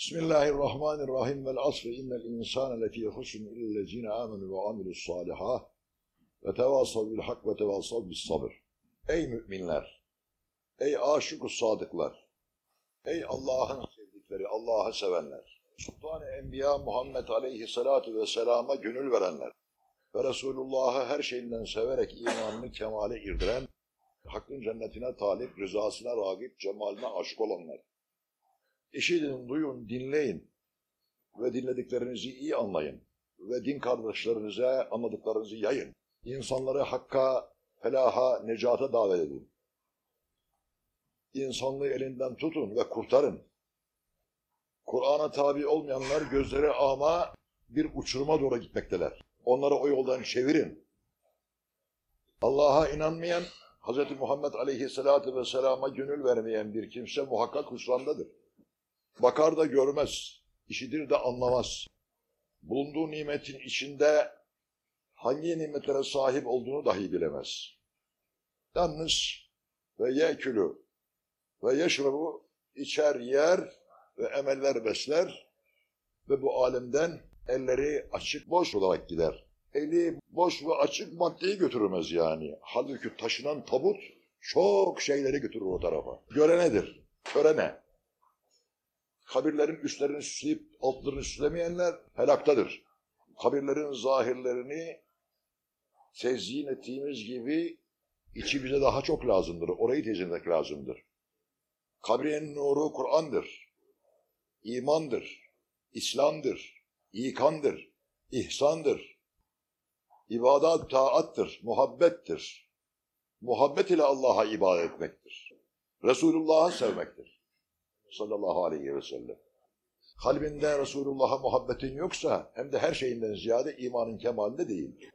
Bismillahirrahmanirrahim vel asri innel insane lefî husn illezine amenu ve amilus salihâh ve tevasav bil hak ve tevasav bis sabır. Ey müminler! Ey aşık sadıklar! Ey Allah'ın sevdikleri, Allah'ı sevenler! Sultan-ı Enbiya Muhammed Aleyhisselatü Vesselam'a gönül verenler ve Resulullah'ı her şeyinden severek imanını kemale irdiren, hakkın cennetine talip, rızasına ragip, cemaline aşık olanlar. İşidin, duyun, dinleyin ve dinlediklerinizi iyi anlayın ve din kardeşlerinize anladıklarınızı yayın. İnsanları hakka, felaha, necata davet edin. İnsanlığı elinden tutun ve kurtarın. Kur'an'a tabi olmayanlar gözleri ama bir uçuruma doğru gitmekteler. Onları o yoldan çevirin. Allah'a inanmayan, Hz. Muhammed Aleyhisselatü Vesselam'a gönül vermeyen bir kimse muhakkak husrandadır. Bakar da görmez, işidir de anlamaz. Bulunduğu nimetin içinde hangi nimetlere sahip olduğunu dahi bilemez. Yalnız ve yekülü ve yeşrebu içer yer ve emeller besler ve bu alemden elleri açık boş olarak gider. Eli boş ve açık maddeyi götürmez yani. Halbuki taşınan tabut çok şeyleri götürür o tarafa. Görenedir, körene. Kabirlerin üstlerini süsleyip altlarını süslemeyenler helaktadır. Kabirlerin zahirlerini tezyin ettiğimiz gibi içi bize daha çok lazımdır. Orayı tezyin etmek lazımdır. Kabrin nuru Kur'an'dır. imandır, İslam'dır, ikandır, ihsandır. İbadat taattır, muhabbettir. Muhabbet ile Allah'a ibadet etmektir. Resulullah'ı sevmektir. Sallallahu aleyhi ve sellem. Kalbinde Resulullah'a muhabbetin yoksa hem de her şeyinden ziyade imanın kemalinde değil.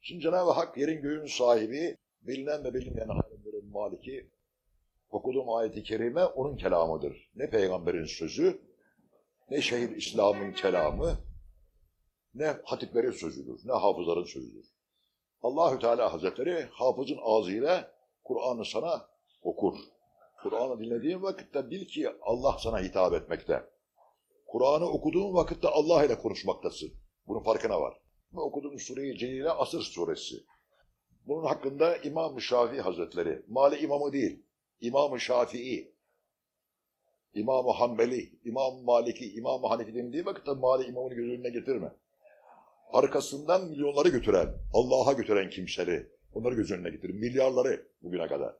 Şimdi Cenab-ı Hak yerin göğün sahibi, bilinen ve bilinmeyen alemlerin maliki, okuduğum ayeti kerime onun kelamıdır. Ne peygamberin sözü, ne şehir İslam'ın kelamı, ne hatiplerin sözüdür, ne hafızların sözüdür. Allahü Teala Hazretleri hafızın ağzıyla Kur'an'ı sana okur. Kur'an'ı dinlediğin vakitte bil ki Allah sana hitap etmekte. Kur'an'ı okuduğun vakitte Allah ile konuşmaktasın. Bunun farkına var. Bu okuduğumuz sure-i Celile Asır suresi. Bunun hakkında İmam-ı Şafii Hazretleri, Mali imamı değil, İmam-ı Şafii, İmam-ı Hanbeli, İmam-ı Maliki, İmam-ı Hanefi denildiği vakitte Mali imamını göz önüne getirme. Arkasından milyonları götüren, Allah'a götüren kimseleri, onları göz önüne getir. Milyarları bugüne kadar.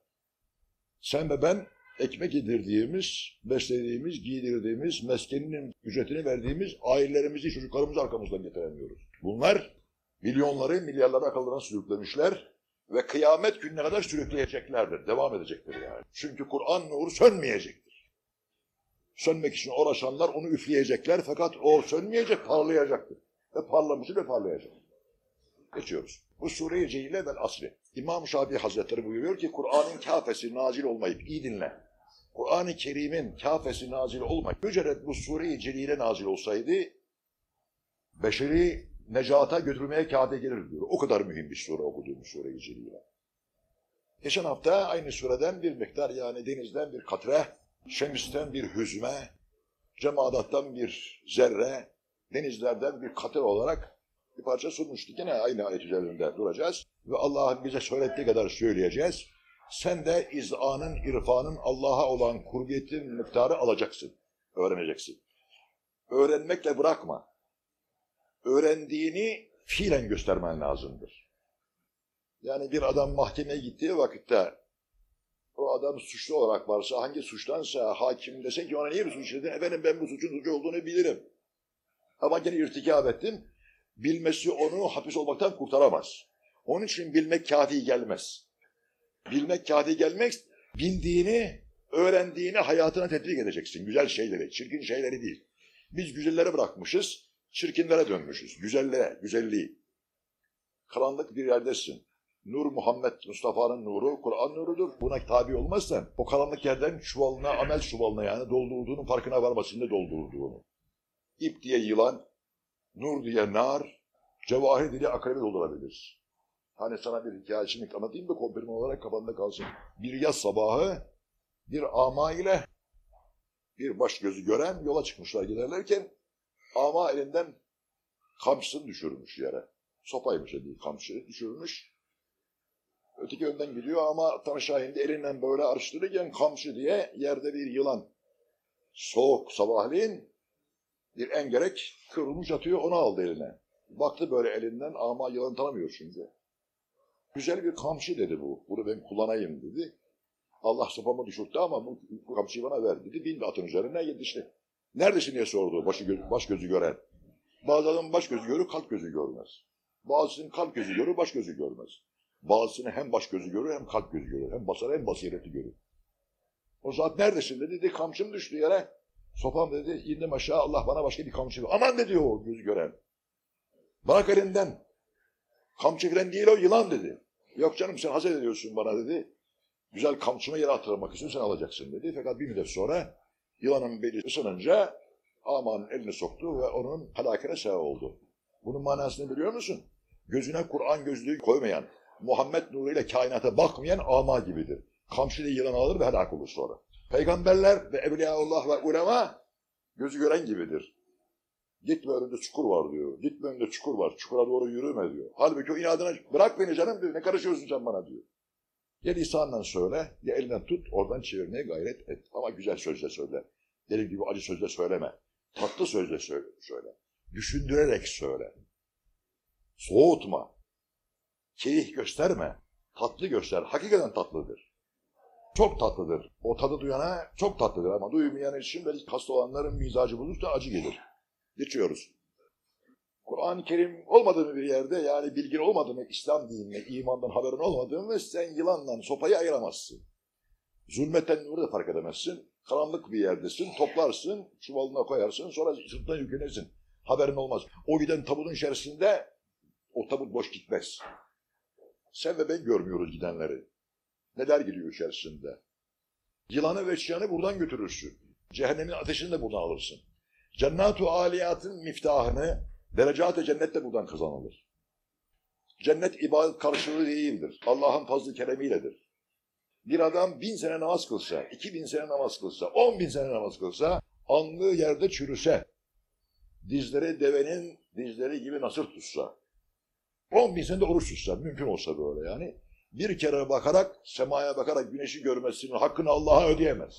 Sen ve ben ekmek yedirdiğimiz, beslediğimiz, giydirdiğimiz, meskeninin ücretini verdiğimiz ailelerimizi, çocuklarımızı arkamızdan getiremiyoruz. Bunlar milyonları, milyarları akıllarına sürüklemişler ve kıyamet gününe kadar sürükleyeceklerdir, devam edecektir yani. Çünkü Kur'an nuru sönmeyecektir. Sönmek için uğraşanlar onu üfleyecekler fakat o sönmeyecek, parlayacaktır. Ve parlamışı ve parlayacak. Geçiyoruz. Bu sure-i Cehile vel asri. İmam Şafii Hazretleri buyuruyor ki Kur'an'ın kafesi nazil olmayıp iyi dinle. Kur'an-ı Kerim'in kafesi nazil olmayıp mücerred bu sure-i Celile nazil olsaydı beşeri necata götürmeye kâde gelir diyor. O kadar mühim bir sure okuduğumuz sure-i Celile. Geçen hafta aynı sureden bir miktar yani denizden bir katre, şemisten bir hüzme, cemadattan bir zerre, denizlerden bir katır olarak bir parça sunmuştuk. Yine aynı ayet üzerinde duracağız. Ve Allah'ın bize söylediği kadar söyleyeceğiz. Sen de izanın, irfanın, Allah'a olan kurbiyetin miktarı alacaksın. Öğreneceksin. Öğrenmekle bırakma. Öğrendiğini fiilen göstermen lazımdır. Yani bir adam mahkemeye gittiği vakitte o adam suçlu olarak varsa hangi suçtansa hakim dese ki ona niye bir suç işledin? Efendim ben bu suçun suçu olduğunu bilirim. Ama gene irtikap ettim. Bilmesi onu hapis olmaktan kurtaramaz. Onun için bilmek kafi gelmez. Bilmek kafi gelmek, bildiğini, öğrendiğini hayatına tetbik edeceksin. Güzel şeyleri, çirkin şeyleri değil. Biz güzelleri bırakmışız, çirkinlere dönmüşüz. Güzellere, güzelliği. Karanlık bir yerdesin. Nur Muhammed Mustafa'nın nuru, Kur'an nurudur. Buna tabi olmazsan o karanlık yerden çuvalına, amel çuvalına yani doldurduğunun farkına varmasında doldurduğunu. İp diye yılan, nur diye nar, cevahir diye akrebi doldurabilir. Hani sana bir hikayesini anlatayım da kompirme olarak kafanda kalsın. Bir yaz sabahı bir ama ile bir baş gözü gören yola çıkmışlar giderlerken ama elinden kamçısını düşürmüş yere. Sopaymış dediği kamçı düşürmüş. Öteki önden gidiyor ama Tanrı Şahin de elinden böyle araştırırken kamçı diye yerde bir yılan. Soğuk sabahleyin bir engerek kırılmış atıyor onu aldı eline. Baktı böyle elinden ama yılan tanımıyor çünkü. Güzel bir kamçı dedi bu. Bunu ben kullanayım dedi. Allah sopamı düşürttü ama bu, bu kamçıyı bana ver dedi. Bindi atın üzerine yetişti. Neredesin diye sordu başı, gö- baş gözü gören. Bazı adamın baş gözü görür, kalp gözü görmez. Bazısının kalp gözü görür, baş gözü görmez. Bazısının hem baş gözü görür hem kalp gözü görür. Hem basar hem basireti görür. O zat neredesin dedi. dedi kamçım düştü yere. Sopam dedi. indim aşağı Allah bana başka bir kamçı ver. Aman dedi o gözü gören. Bırak elinden. Kamçı falan değil o yılan dedi. Yok canım sen hazır ediyorsun bana dedi. Güzel kamçımı yere attırmak istiyorsun sen alacaksın dedi. Fakat bir müddet sonra yılanın beli ısınınca amanın elini soktu ve onun halakine sebep oldu. Bunun manasını biliyor musun? Gözüne Kur'an gözlüğü koymayan, Muhammed nuruyla kainata bakmayan ama gibidir. Kamçıyla yılan alır ve helak olur sonra. Peygamberler ve Evliyaullah ve ulema gözü gören gibidir. Gitme önünde çukur var diyor. Gitme önünde çukur var. Çukura doğru yürüme diyor. Halbuki o inadına bırak beni canım diyor. Ne karışıyorsun sen bana diyor. Ya lisanla söyle ya elinden tut oradan çevirmeye gayret et. Ama güzel sözle söyle. Benim gibi acı sözle söyleme. Tatlı sözle söyle. söyle. Düşündürerek söyle. Soğutma. Keyif gösterme. Tatlı göster. Hakikaten tatlıdır. Çok tatlıdır. O tadı duyana çok tatlıdır ama duymayan için belki hasta olanların mizacı bulursa acı gelir. Geçiyoruz. Kur'an-ı Kerim olmadığı bir yerde yani bilgin olmadığı mı İslam dinine, imandan haberin olmadığı mı sen yılanla sopayı ayıramazsın. Zulmetten nuru da fark edemezsin. Karanlık bir yerdesin, toplarsın, çuvalına koyarsın, sonra sırtına yüklenirsin. Haberin olmaz. O giden tabutun içerisinde o tabut boş gitmez. Sen ve ben görmüyoruz gidenleri. Neler gidiyor içerisinde. Yılanı ve çıyanı buradan götürürsün. Cehennemin ateşini de buradan alırsın. Cennet-u aliyatın miftahını derecat-ı cennet de buradan kazanılır. Cennet ibadet karşılığı değildir. Allah'ın fazlı keremiyledir. Bir adam bin sene namaz kılsa, iki bin sene namaz kılsa, on bin sene namaz kılsa, anlığı yerde çürüse, dizleri devenin dizleri gibi nasır tutsa, on bin sene de oruç tutsa, mümkün olsa böyle yani, bir kere bakarak, semaya bakarak güneşi görmesinin hakkını Allah'a ödeyemez.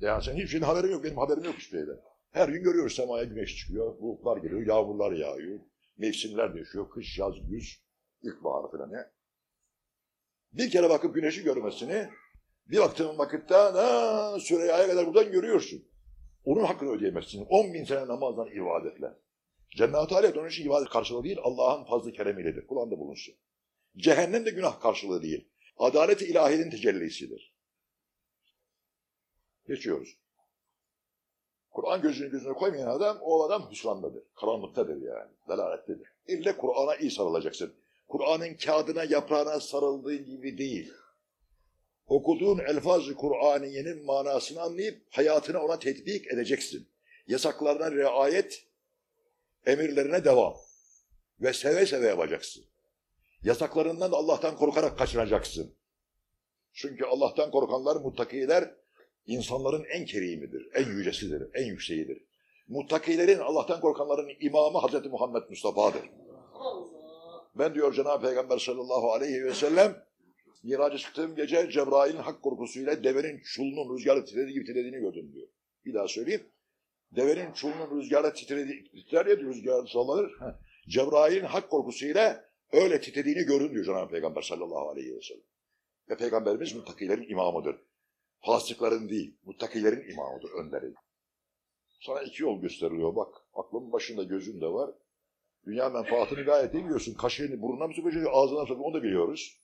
Yani senin hiçbir şeyin haberin yok, benim haberim yok hiçbir şeyden. Her gün görüyoruz semaya güneş çıkıyor, bulutlar geliyor, yağmurlar yağıyor, mevsimler değişiyor, kış, yaz, güz, ilkbahar falan ya. Bir kere bakıp güneşi görmesini, bir baktığın vakitte da Süreyya'ya kadar buradan görüyorsun. Onun hakkını ödeyemezsin. On bin sene namazdan ibadetle. Cennet-i Aliyet onun için ibadet karşılığı değil, Allah'ın fazlı keremiyledir. Kulağında bulunsun. Cehennem de günah karşılığı değil. Adalet-i ilahinin tecellisidir. Geçiyoruz. Kur'an gözünü gözüne koymayan adam, o adam hüsrandadır. Karanlıktadır yani. Delalettedir. İlle Kur'an'a iyi sarılacaksın. Kur'an'ın kağıdına, yaprağına sarıldığın gibi değil. Okuduğun elfaz-ı Kur'aniyenin manasını anlayıp hayatına ona tetbik edeceksin. Yasaklarına riayet, emirlerine devam. Ve seve seve yapacaksın. Yasaklarından da Allah'tan korkarak kaçınacaksın. Çünkü Allah'tan korkanlar, muttakiler insanların en kerimidir, en yücesidir, en yükseğidir. Muttakilerin, Allah'tan korkanların imamı Hazreti Muhammed Mustafa'dır. Ben diyor Cenab-ı Peygamber sallallahu aleyhi ve sellem Miraca çıktığım gece Cebrail'in hak korkusuyla devenin çulunun rüzgarı titrediği gibi titrediğini gördüm diyor. Bir daha söyleyeyim. Devenin çulunun rüzgarı titrediği, titrer ya rüzgar sallanır. Cebrail'in hak korkusuyla öyle titrediğini gördüm diyor Cenab-ı Peygamber sallallahu aleyhi ve sellem. Ve Peygamberimiz muttakilerin imamıdır. Fasıkların değil, muttakilerin imamıdır, önderi. Sana iki yol gösteriliyor bak. Aklın başında gözün de var. Dünya menfaatini gayet iyi biliyorsun. Kaşığını burnuna mı sokacak, ağzına mı sokacak onu da biliyoruz.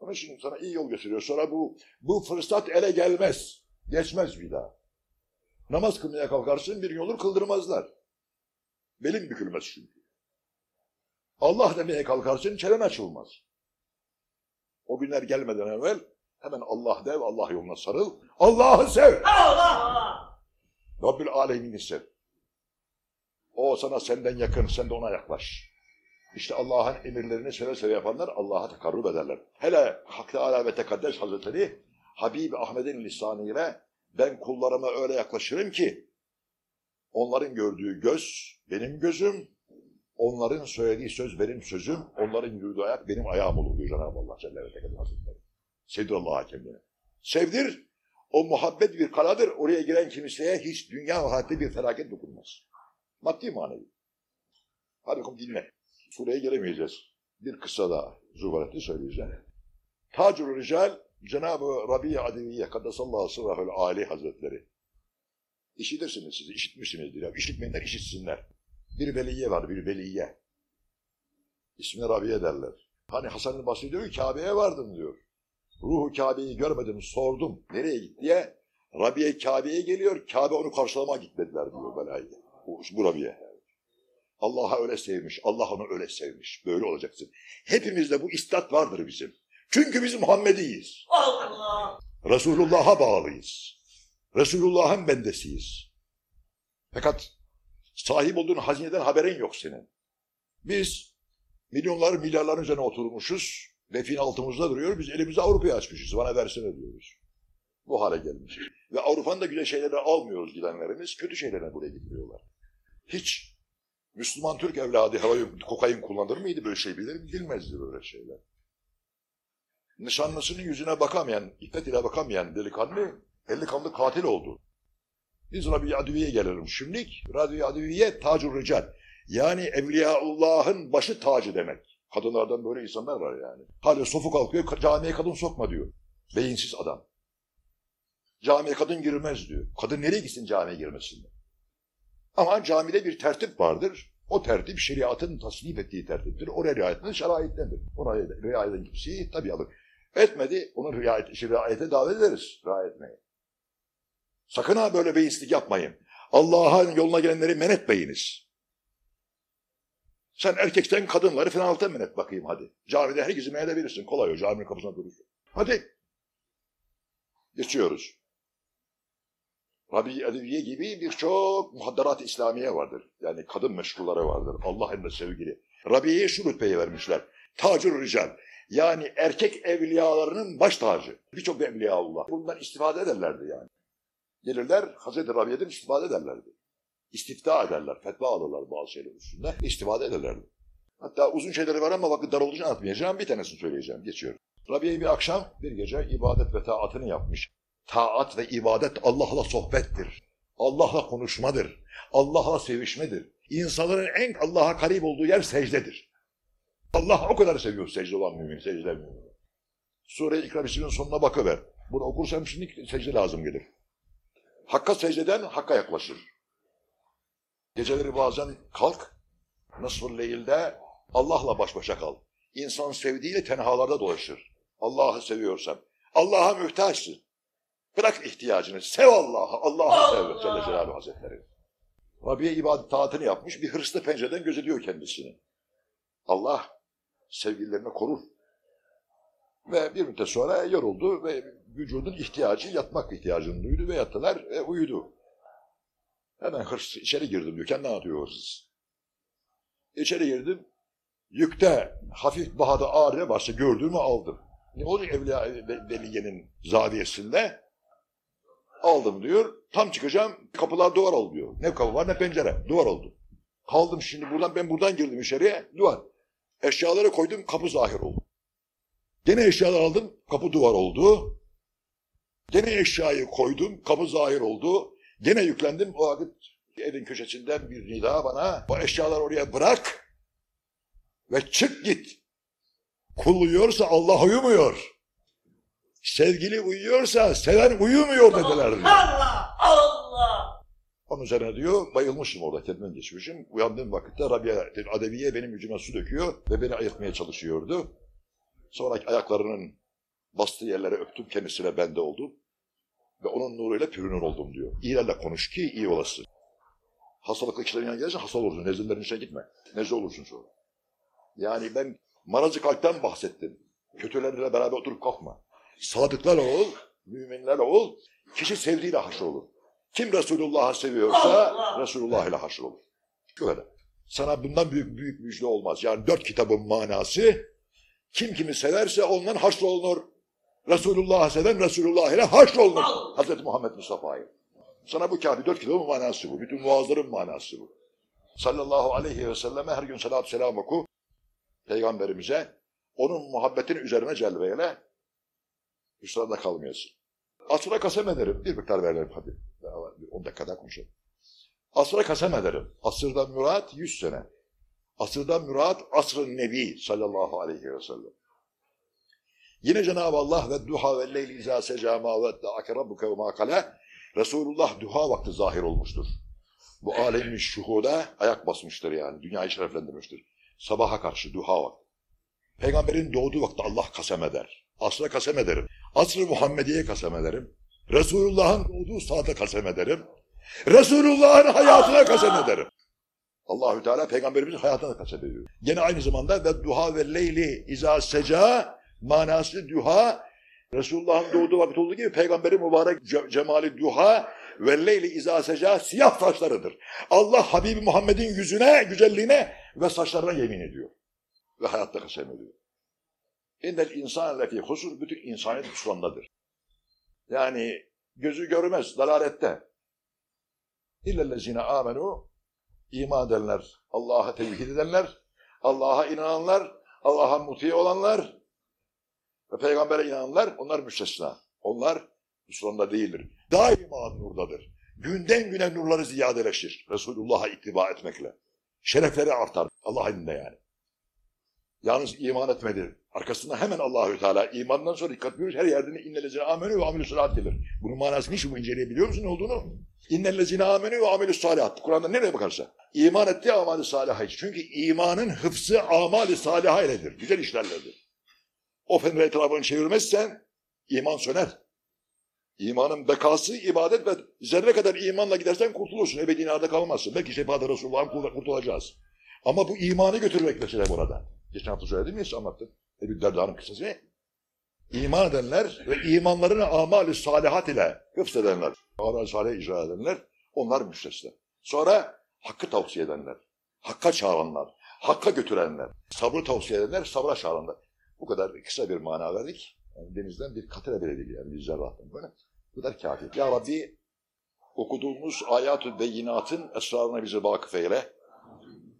Ama şimdi sana iyi yol gösteriyor. Sonra bu, bu fırsat ele gelmez. Geçmez bir daha. Namaz kılmaya kalkarsın bir gün olur kıldırmazlar. Belin bükülmez çünkü. Allah demeye kalkarsın çelen açılmaz. O günler gelmeden evvel hemen Allah dev, Allah yoluna sarıl. Allah'ı sev. Allah! Rabbül Alemin'i sev. O sana senden yakın, sen de ona yaklaş. İşte Allah'ın emirlerini seve seve yapanlar Allah'a tekarrub ederler. Hele Hak Teala ve Tekaddes Hazretleri Habib Ahmet'in lisanıyla Ben kullarıma öyle yaklaşırım ki onların gördüğü göz benim gözüm, onların söylediği söz benim sözüm, onların yürüdüğü ayak benim ayağım olur diyor Cenab-ı Allah Celle ve Tekadür Hazretleri. Sevdir Allah'a kendini. Sevdir, o muhabbet bir kaladır. Oraya giren kimseye hiç dünya ve hayatta bir felaket dokunmaz. Maddi manevi. Hadi bakalım dinle. Buraya gelemeyeceğiz. Bir kısa daha Zubaret'i söyleyeceğim. Tacur Rical Cenab-ı Rabbi Adeviye Kaddesallahu Sırrahül Ali Hazretleri. İşitirsiniz siz, işitmişsinizdir. Ya. İşitmeyenler işitsinler. Bir veliye var, bir veliye. İsmini Rabiye derler. Hani Hasan-ı Basri diyor ki Kabe'ye vardım diyor. Ruhu Kabe'yi görmedim, sordum. Nereye gitti diye. Rabiye Kabe'ye geliyor, Kabe onu karşılamaya gitmediler diyor belayı. Bu, bu Rabiye. Allah'a öyle sevmiş, Allah onu öyle sevmiş. Böyle olacaksın. Hepimizde bu istat vardır bizim. Çünkü biz Muhammediyiz. Allah. Resulullah'a bağlıyız. Resulullah'ın bendesiyiz. Fakat sahip olduğun hazineden haberin yok senin. Biz milyonlar milyarların üzerine oturmuşuz ve fin altımızda duruyor. Biz elimizi Avrupa'ya açmışız. Bana versene diyoruz. Bu hale gelmişiz. Ve Avrupa'nın da güzel şeyleri almıyoruz gidenlerimiz. Kötü şeylerine buraya getiriyorlar. Hiç Müslüman Türk evladı havayı kokain kullanır mıydı böyle şey bilir mi? Bilmezdi böyle şeyler. Nişanlısının yüzüne bakamayan, iffet ile bakamayan delikanlı, delikanlı katil oldu. Biz Rabi Adviye gelelim şimdilik. Rabi Adviye tacur rical. Yani Evliyaullah'ın başı tacı demek. Kadınlardan böyle insanlar var yani. Hala sofu kalkıyor, camiye kadın sokma diyor. Beyinsiz adam. Camiye kadın girmez diyor. Kadın nereye gitsin camiye girmesin? Ama camide bir tertip vardır. O tertip şeriatın tasnif ettiği tertiptir. Oraya riayetin şeraittendir. Ona riayet kimseyi tabi alır. Etmedi, onu riayet, riayete davet ederiz. Riayet etmeye. Sakın ha böyle beyislik yapmayın. Allah'ın yoluna gelenleri men etmeyiniz. Sen erkekten kadınları fenalıktan men et bakayım hadi. Camide herkesi men edebilirsin. Kolay o caminin kapısına durursun. Hadi. Geçiyoruz. Rabi Edeviye gibi birçok muhadderat İslamiye vardır. Yani kadın meşruları vardır. Allah emre sevgili. Rabi'ye şu rütbeyi vermişler. Tacur rical. Yani erkek evliyalarının baş tacı. Birçok evliyaullah. Bundan istifade ederlerdi yani. Gelirler Hazreti Rabi'den istifade ederlerdi. İstifta ederler, fetva alırlar bazı şeyler üstünde. istifade ederlerdi. Hatta uzun şeyleri var ama vakit dar için anlatmayacağım. Bir tanesini söyleyeceğim. Geçiyorum. Rabiye bir akşam bir gece ibadet ve taatını yapmış. Taat ve ibadet Allah'la sohbettir. Allah'la konuşmadır. Allah'la sevişmedir. İnsanların en Allah'a karip olduğu yer secdedir. Allah o kadar seviyor secde olan mümin, secde mümin. Sure-i İkra Bismillah'ın sonuna bakıver. Bunu okursam şimdi secde lazım gelir. Hakka secdeden Hakka yaklaşır. Geceleri bazen kalk, nasıl leylde Allah'la baş başa kal. İnsan sevdiğiyle tenhalarda dolaşır. Allah'ı seviyorsan. Allah'a mühtaçsın. Bırak ihtiyacını. Sev Allah'ı. Allah'ı sev. Allah! Celle Celaluhu Hazretleri. Rabbiye ibadet taatını yapmış. Bir hırslı pencereden gözetiyor kendisini. Allah sevgililerini korur. Ve bir müddet sonra yoruldu ve vücudun ihtiyacı yatmak ihtiyacını duydu ve yattılar ve uyudu. Hemen hırs içeri girdim diyor. Kendi anlatıyor hırsız. İçeri girdim. Yükte hafif bahada ağrıya başta gördüğümü aldım. Ne olacak Evliya Veliye'nin zaviyesinde? Aldım diyor. Tam çıkacağım. Kapılar duvar oldu diyor. Ne kapı var ne pencere. Duvar oldu. Kaldım şimdi buradan. Ben buradan girdim içeriye. Duvar. Eşyaları koydum. Kapı zahir oldu. Gene eşyalar aldım. Kapı duvar oldu. Gene eşyayı koydum. Kapı zahir oldu. Gene yüklendim. O vakit evin köşesinden bir nida bana. O eşyaları oraya bırak. Ve çık git. Kul uyuyorsa Allah uyumuyor. Sevgili uyuyorsa seven uyumuyor dediler diyor. Allah. Allah. Onun üzerine diyor bayılmışım orada kendimden geçmişim. Uyandığım vakitte Rabia Adeviye benim yüzüme su döküyor ve beni ayırtmaya çalışıyordu. Sonra ayaklarının bastığı yerlere öptüm kendisine bende oldum. Ve onun nuruyla pürünür oldum diyor. İyilerle konuş ki iyi olasın. Hastalıklı kişilerin yanına gelirsen hasta olursun. Nezlelerin içine gitme. Nezle olursun sonra. Yani ben marazı kalpten bahsettim. Kötülerle beraber oturup kalkma. Sadıklar ol, müminler ol. Kişi sevdiğiyle haşr olur. Kim Resulullah'ı seviyorsa! Resulullah ile haşr olur. Böyle. Sana bundan büyük büyük müjde olmaz. Yani dört kitabın manası kim kimi severse ondan haşr olunur. Resulullah seven Resulullah ile haşrolunur. Hazreti Muhammed Mustafa'yı. Sana bu Kabe dört kitabın manası bu. Bütün vaazların manası bu. Sallallahu aleyhi ve selleme her gün salatü selam oku. Peygamberimize onun muhabbetin üzerine celbeyle hüsranda kalmayasın. Asra kasem ederim. Bir miktar verelim hadi. Daha var, bir 10 dakika daha konuşalım. Asra kasem ederim. Asırdan mürat 100 sene. Asırdan mürat asr-ı nebi sallallahu aleyhi ve sellem. Yine Cenab-ı Allah ve duha ve leyli izâ secâ mâ ve da'ake rabbuke ve mâ kale Resulullah duha vakti zahir olmuştur. Bu alemin şuhuda ayak basmıştır yani. Dünyayı şereflendirmiştir. Sabaha karşı duha vakti. Peygamberin doğduğu vakti Allah kasem eder. Asra kasem ederim. Asr-ı Muhammediye kasem ederim. Resulullah'ın doğduğu saate kasem ederim. Resulullah'ın hayatına kasem ederim. Allahü Teala peygamberimizin hayatına kasem ediyor. Yine aynı zamanda ve duha ve leyli izâ seca manası duha Resulullah'ın doğduğu vakit olduğu gibi peygamberin mübarek ce- cemali duha ve leyli izâ seca siyah saçlarıdır. Allah Habibi Muhammed'in yüzüne, güzelliğine ve saçlarına yemin ediyor. Ve hayatta kasem ediyor. İnnel insan lefî husur bütün insaniyet husrandadır. Yani gözü görmez, dalalette. İllellezine amenu iman edenler, Allah'a tevhid edenler, Allah'a inananlar, Allah'a muti olanlar ve peygambere inananlar onlar müstesna. Onlar husranda değildir. Daima nurdadır. Günden güne nurları ziyadeleşir. Resulullah'a ittiba etmekle. Şerefleri artar. Allah elinde yani. Yalnız iman etmedi. Arkasında hemen Allahü Teala imandan sonra dikkat ediyoruz. Her yerde innellezine amenü ve amelü salat gelir. Bunun manası ne? Şu inceleyebiliyor musun ne olduğunu? İnnellezine amenü ve amelü salihat. Kur'an'da nereye bakarsa. İman etti amali saliha için. Çünkü imanın hıfzı amali saliha. Güzel işlerledir. O fener etrafını çevirmezsen iman söner. İmanın bekası ibadet ve zerre kadar imanla gidersen kurtulursun. Ebedi nerede kalmazsın. Belki şefada Resulullah'ın kurt- kurtulacağız. Ama bu imanı götürmek mesele burada. Geçen hafta söyledim ya size anlattım. Ebu Derda'nın kısası. İman edenler ve imanlarını amali salihat ile hıfzedenler, amali salih icra edenler, onlar müstesna. Sonra hakkı tavsiye edenler, hakka çağıranlar, hakka götürenler, sabrı tavsiye edenler, sabra çağıranlar. Bu kadar kısa bir mana verdik. Yani denizden bir katire bile değil yani zerrattan böyle. Bu kadar kafi. Ya Rabbi okuduğumuz ayat-ı beyinatın esrarına bizi vakıf eyle.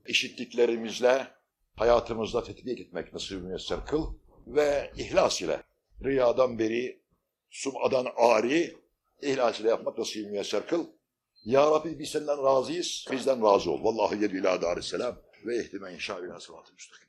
İşittiklerimizle hayatımızda tetbik etmek nasip müyesser kıl ve ihlas ile riyadan beri sumadan ari ihlas ile yapmak nasip müyesser kıl. Ya Rabbi biz senden razıyız, bizden razı ol. Vallahi yedü ila darisselam ve ihtimen inşa ila sıratı müstakim.